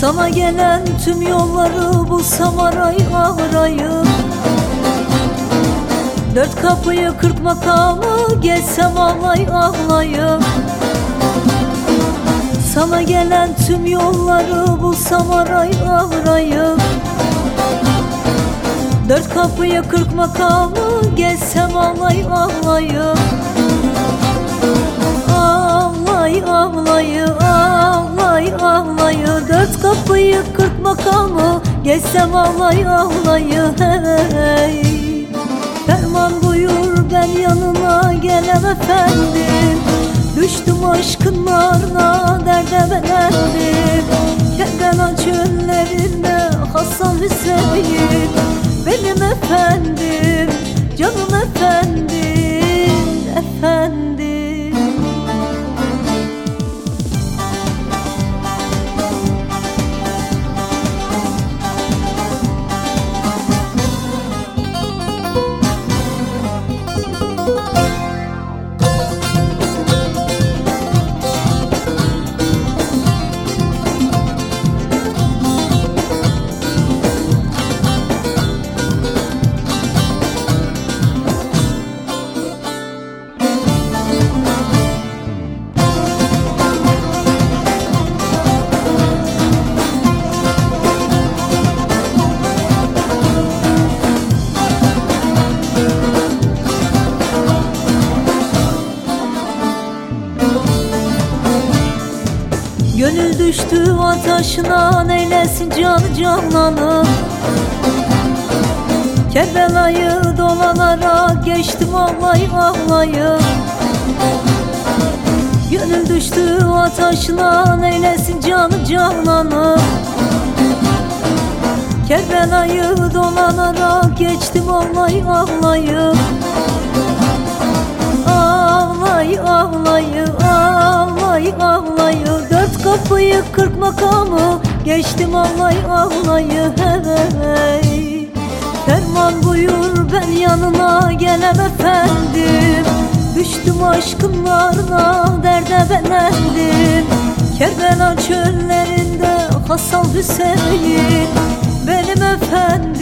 Sana gelen tüm yolları bulsam arayı arayı Dört kapıyı kırk makamı geçsem ağlay ağlayı. Sana gelen tüm yolları bulsam arayı arayı Dört kapıyı kırk makamı geçsem ağlay ağlayı Ağlay ağlayı. Ağlay ağlayı Dört kapıyı kırk makamı Geçsem ağlay ağlayı hey. Ferman buyur ben yanına gelem efendim. Düştüm aşkın narına derde belendim Kerbela Gönül düştü ataşına neylesin can canlanı Kerbela'yı dolanarak geçtim ağlay ağlayı Gönül düştü ataşına neylesin can canlanı Kerbela'yı dolanarak geçtim ağlay ağlayı kapıyı kırk makamı Geçtim ağlay ağlayı hey. Ferman buyur ben yanına gelem efendim. Düştüm aşkın narına derde belendim Kerbela çöllerinde Hasan Hüseyin. Benim efendim